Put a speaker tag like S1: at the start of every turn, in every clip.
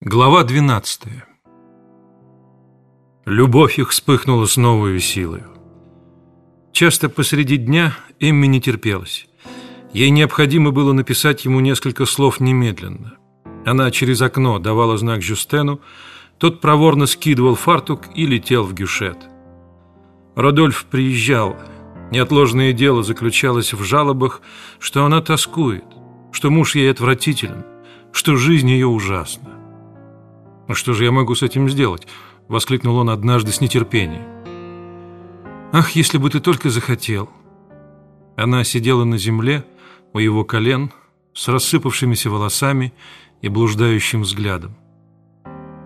S1: Глава 12 Любовь их вспыхнула с новой силой. Часто посреди дня Эмми не терпелась. Ей необходимо было написать ему несколько слов немедленно. Она через окно давала знак Жюстену, тот проворно скидывал фартук и летел в Гюшет. Родольф приезжал. Неотложное дело заключалось в жалобах, что она тоскует, что муж ей отвратителен, что жизнь ее ужасна. «А что же я могу с этим сделать?» — воскликнул он однажды с нетерпением. «Ах, если бы ты только захотел!» Она сидела на земле у его колен с рассыпавшимися волосами и блуждающим взглядом.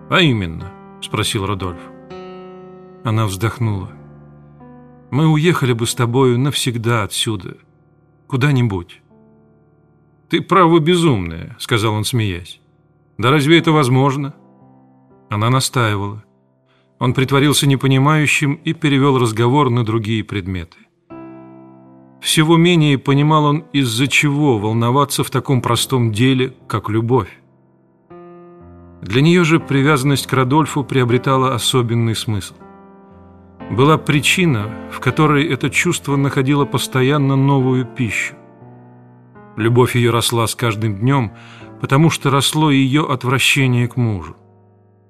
S1: «А именно?» — спросил Родольф. Она вздохнула. «Мы уехали бы с тобою навсегда отсюда, куда-нибудь». «Ты право безумная», — сказал он, смеясь. «Да разве это возможно?» Она настаивала. Он притворился непонимающим и перевел разговор на другие предметы. Всего менее понимал он, из-за чего волноваться в таком простом деле, как любовь. Для нее же привязанность к Радольфу приобретала особенный смысл. Была причина, в которой это чувство находило постоянно новую пищу. Любовь ее росла с каждым днем, потому что росло ее отвращение к мужу.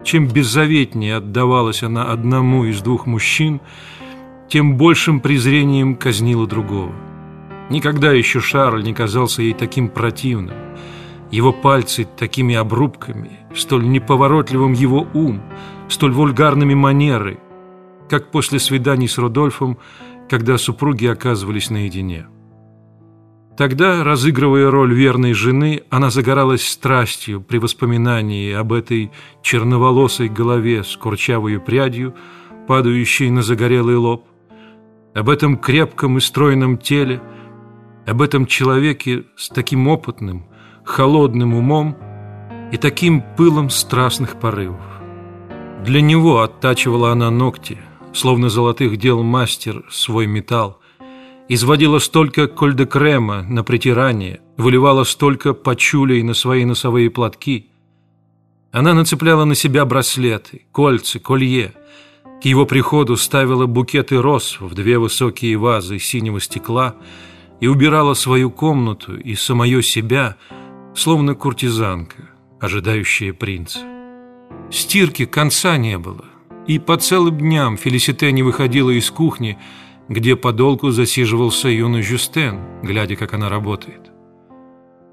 S1: Чем беззаветнее отдавалась она одному из двух мужчин, тем большим презрением казнила другого. Никогда еще Шарль не казался ей таким противным. Его пальцы такими обрубками, столь неповоротливым его ум, столь вульгарными манеры, как после свиданий с Рудольфом, когда супруги оказывались наедине. Тогда, разыгрывая роль верной жены, она загоралась страстью при воспоминании об этой черноволосой голове с курчавой прядью, падающей на загорелый лоб, об этом крепком и стройном теле, об этом человеке с таким опытным, холодным умом и таким пылом страстных порывов. Для него оттачивала она ногти, словно золотых дел мастер свой металл, изводила столько кольдекрема на притирание, выливала столько пачулей на свои носовые платки. Она нацепляла на себя браслеты, кольца, колье. К его приходу ставила букеты роз в две высокие вазы синего стекла и убирала свою комнату и самое себя, словно куртизанка, ожидающая принца. Стирки конца не было, и по целым дням Фелисите не выходила из кухни, где подолгу засиживался юный Жюстен, глядя, как она работает.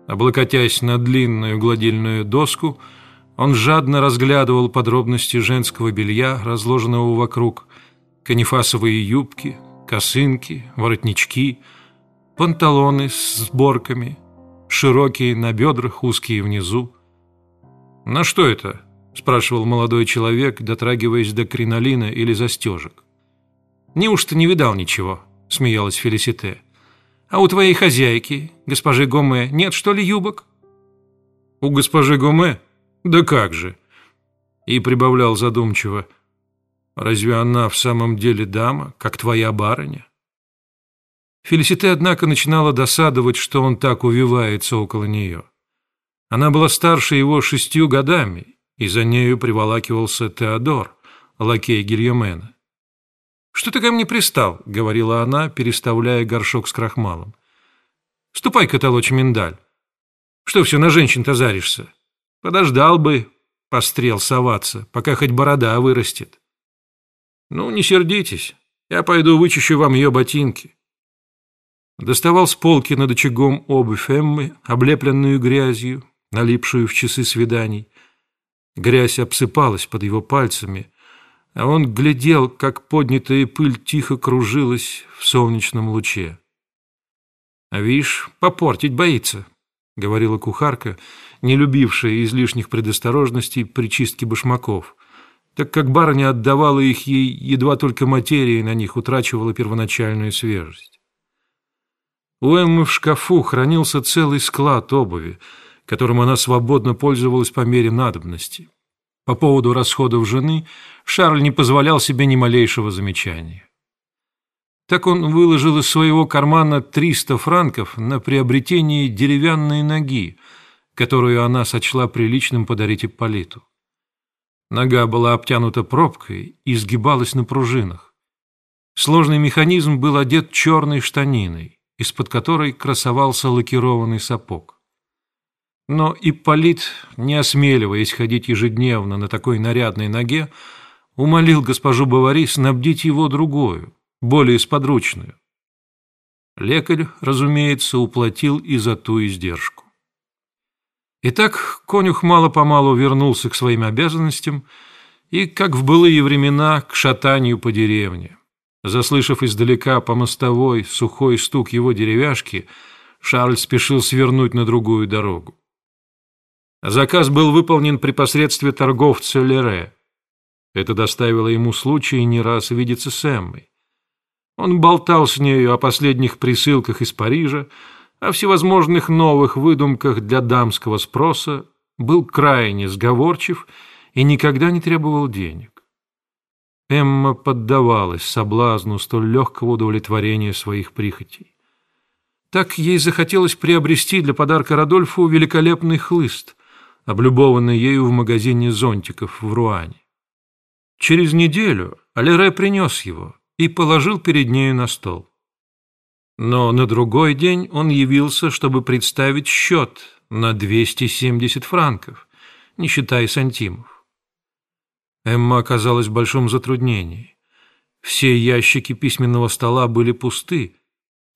S1: Облокотясь на длинную гладильную доску, он жадно разглядывал подробности женского белья, разложенного вокруг, канифасовые юбки, косынки, воротнички, панталоны с сборками, широкие на бедрах, узкие внизу. «На что это?» – спрашивал молодой человек, дотрагиваясь до кринолина или застежек. «Неужто не видал ничего?» – смеялась Фелисите. «А у твоей хозяйки, госпожи Гоме, нет, что ли, юбок?» «У госпожи Гоме? Да как же!» И прибавлял задумчиво. «Разве она в самом деле дама, как твоя барыня?» Фелисите, однако, начинала досадовать, что он так увивается около нее. Она была старше его шестью годами, и за нею приволакивался Теодор, лакей Гильомена. «Что ты ко мне пристал?» — говорила она, переставляя горшок с крахмалом. «Ступай-ка толочь миндаль. Что все на женщин-то заришься? Подождал бы, пострел соваться, пока хоть борода вырастет. Ну, не сердитесь, я пойду вычищу вам ее ботинки». Доставал с полки над очагом обувь Эммы, облепленную грязью, налипшую в часы свиданий. Грязь обсыпалась под его пальцами, а он глядел, как поднятая пыль тихо кружилась в солнечном луче. «А видишь, попортить боится», — говорила кухарка, не любившая излишних предосторожностей при чистке башмаков, так как барыня отдавала их ей, едва только материя на них утрачивала первоначальную свежесть. У Эммы в шкафу хранился целый склад обуви, которым она свободно пользовалась по мере надобности. По поводу расходов жены Шарль не позволял себе ни малейшего замечания. Так он выложил из своего кармана 300 франков на приобретение деревянной ноги, которую она сочла приличным подарить Ипполиту. Нога была обтянута пробкой и сгибалась на пружинах. Сложный механизм был одет черной штаниной, из-под которой красовался лакированный сапог. Но Ипполит, не осмеливаясь ходить ежедневно на такой нарядной ноге, умолил госпожу Бавари снабдить его другую, более сподручную. Лекарь, разумеется, уплатил и за ту издержку. Итак, конюх мало-помалу вернулся к своим обязанностям и, как в былые времена, к шатанию по деревне. Заслышав издалека по мостовой сухой стук его деревяшки, Шарль спешил свернуть на другую дорогу. Заказ был выполнен при посредстве торговца Лере. Это доставило ему случай не раз видеться с Эммой. Он болтал с нею о последних присылках из Парижа, о всевозможных новых выдумках для дамского спроса, был крайне сговорчив и никогда не требовал денег. Эмма поддавалась соблазну столь легкого удовлетворения своих прихотей. Так ей захотелось приобрести для подарка Радольфу великолепный хлыст, облюбованный ею в магазине зонтиков в Руане. Через неделю Алере принес его и положил перед нею на стол. Но на другой день он явился, чтобы представить счет на 270 франков, не считая сантимов. Эмма оказалась в большом затруднении. Все ящики письменного стола были пусты.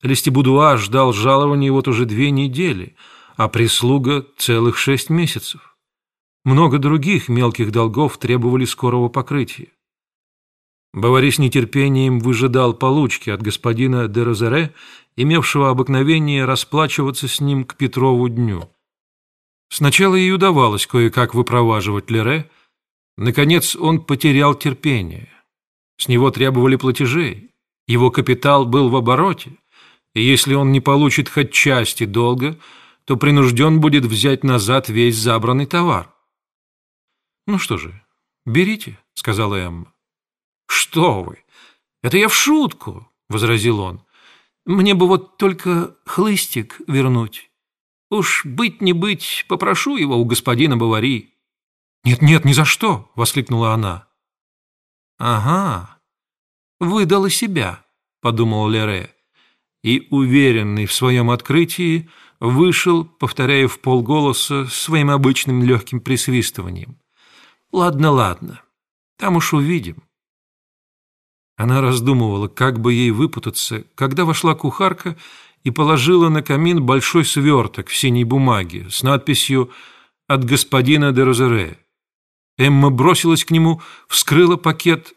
S1: Лестибудуа ждал жалования вот уже две недели, а прислуга — целых шесть месяцев. Много других мелких долгов требовали скорого покрытия. Бавари с нетерпением выжидал получки от господина де Розере, имевшего обыкновение расплачиваться с ним к Петрову дню. Сначала ей удавалось кое-как выпроваживать Лере. Наконец он потерял терпение. С него требовали платежей. Его капитал был в обороте, и если он не получит хоть части долга, то принужден будет взять назад весь забранный товар. «Ну что же, берите», — сказала Эмма. «Что вы! Это я в шутку!» — возразил он. «Мне бы вот только хлыстик вернуть. Уж быть не быть, попрошу его у господина Бавари». «Нет-нет, ни за что!» — воскликнула она. «Ага, выдала себя», — подумал Лере, и, уверенный в своем открытии, вышел, повторяя в полголоса своим обычным легким присвистыванием. «Ладно, ладно, там уж увидим». Она раздумывала, как бы ей выпутаться, когда вошла кухарка и положила на камин большой сверток в синей бумаге с надписью «От господина де Розере». Эмма бросилась к нему, вскрыла пакет.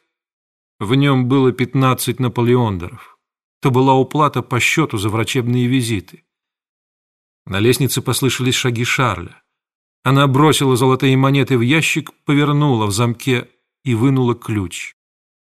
S1: В нем было пятнадцать наполеондеров. То была уплата по счету за врачебные визиты. На лестнице послышались шаги Шарля. Она бросила золотые монеты в ящик, повернула в замке и вынула ключ.